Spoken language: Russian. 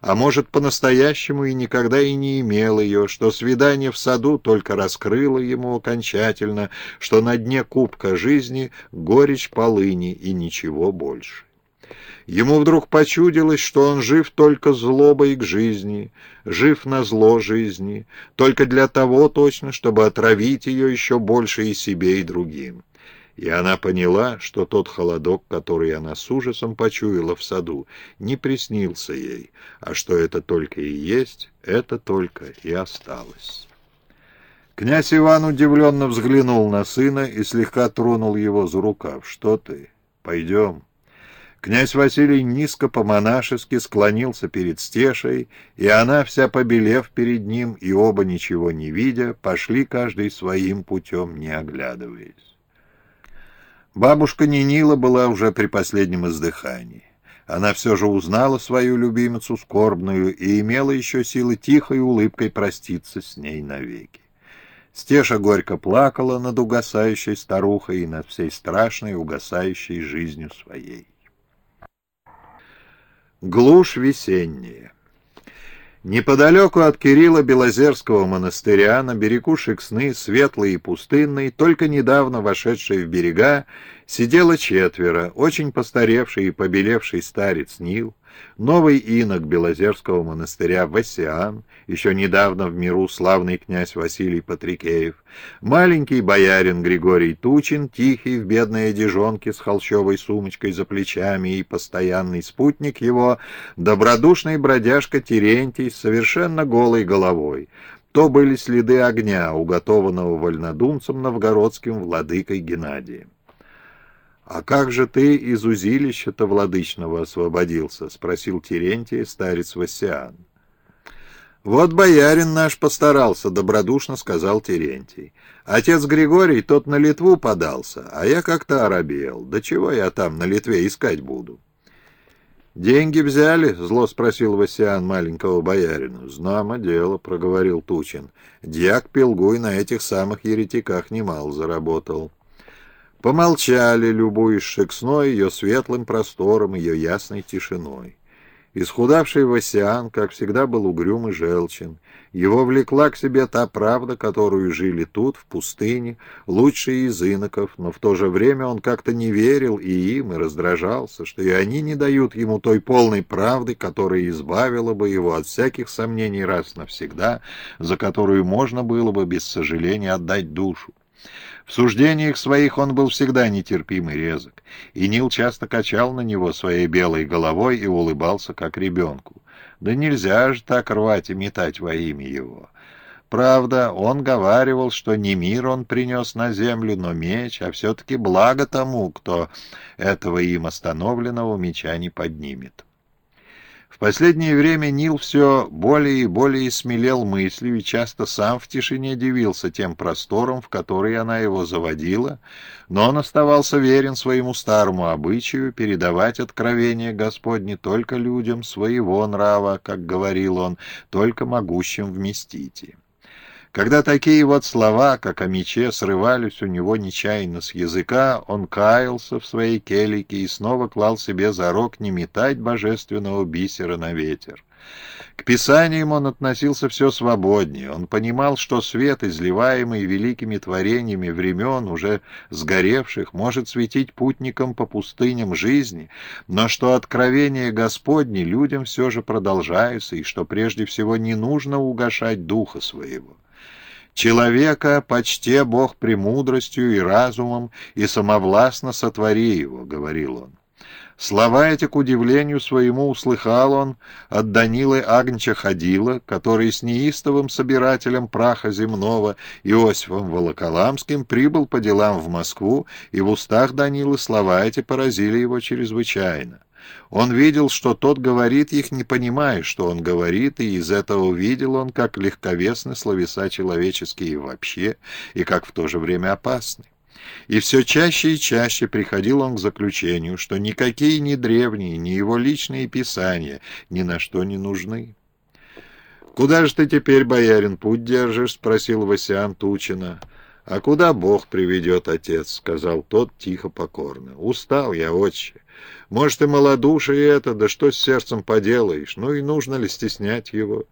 а может, по-настоящему и никогда и не имел ее, что свидание в саду только раскрыло ему окончательно, что на дне кубка жизни горечь полыни и ничего больше. Ему вдруг почудилось, что он жив только злобой к жизни, жив на зло жизни, только для того точно, чтобы отравить ее еще больше и себе, и другим. И она поняла, что тот холодок, который она с ужасом почуяла в саду, не приснился ей, а что это только и есть, это только и осталось. Князь Иван удивленно взглянул на сына и слегка тронул его за рукав. «Что ты? Пойдем». Князь Василий низко по-монашески склонился перед Стешей, и она, вся побелев перед ним и оба ничего не видя, пошли каждый своим путем, не оглядываясь. Бабушка Нинила была уже при последнем издыхании. Она все же узнала свою любимицу скорбную и имела еще силы тихой улыбкой проститься с ней навеки. Стеша горько плакала над угасающей старухой и над всей страшной угасающей жизнью своей. Глушь весенняя. Неподалеку от Кирилла Белозерского монастыря, на берегу Шексны, светлый и пустынный, только недавно вошедший в берега, сидело четверо, очень постаревший и побелевший старец Нил, новый инок Белозерского монастыря Васиан, еще недавно в миру славный князь Василий Патрикеев, маленький боярин Григорий Тучин, тихий в бедной одежонке с холщовой сумочкой за плечами и постоянный спутник его, добродушный бродяжка Терентий с совершенно голой головой. То были следы огня, уготованного вольнодумцем новгородским владыкой Геннадием. «А как же ты из узилища-то владычного освободился?» — спросил Терентий, старец Васиан. «Вот боярин наш постарался», — добродушно сказал Терентий. «Отец Григорий, тот на Литву подался, а я как-то оробел. Да чего я там на Литве искать буду?» «Деньги взяли?» — зло спросил Васиан маленького боярина. «Знамо дело», — проговорил Тучин. «Дьяк Пелгуй на этих самых еретиках немало заработал». Помолчали, любуясь Шексной, ее светлым простором, ее ясной тишиной. Исхудавший Васиан, как всегда, был угрюм и желчен. Его влекла к себе та правда, которую жили тут, в пустыне, лучшие из иноков, но в то же время он как-то не верил и им, и раздражался, что и они не дают ему той полной правды, которая избавила бы его от всяких сомнений раз навсегда, за которую можно было бы без сожаления отдать душу. В суждениях своих он был всегда нетерпим и резок, и Нил часто качал на него своей белой головой и улыбался, как ребенку. Да нельзя же так рвать и метать во имя его. Правда, он говаривал, что не мир он принес на землю, но меч, а все-таки благо тому, кто этого им остановленного меча не поднимет. В последнее время Нил все более и более смелел мыслью и часто сам в тишине дивился тем просторам, в которые она его заводила, но он оставался верен своему старому обычаю передавать откровение Господне только людям своего нрава, как говорил он, только могущим вместить им. Когда такие вот слова, как о мече, срывались у него нечаянно с языка, он каялся в своей келике и снова клал себе за рог не метать божественного бисера на ветер. К писаниям он относился все свободнее. Он понимал, что свет, изливаемый великими творениями времен, уже сгоревших, может светить путникам по пустыням жизни, но что откровения Господни людям все же продолжаются, и что прежде всего не нужно угошать духа своего. Человека почте Бог премудростью и разумом, и самовластно сотвори его, — говорил он. Слова эти, к удивлению своему, услыхал он от Данилы Агнча Ходила, который с неистовым собирателем праха земного Иосифом Волоколамским прибыл по делам в Москву, и в устах Данилы слова эти поразили его чрезвычайно. Он видел, что тот говорит их, не понимая, что он говорит, и из этого видел он, как легковесны словеса человеческие вообще, и как в то же время опасны. И все чаще и чаще приходил он к заключению, что никакие ни древние, ни его личные писания ни на что не нужны. «Куда же ты теперь, боярин, путь держишь?» — спросил Васян Тучина. «А куда Бог приведет, отец?» — сказал тот тихо покорно. «Устал я, отче. Может, и малодушие это, да что с сердцем поделаешь? Ну и нужно ли стеснять его?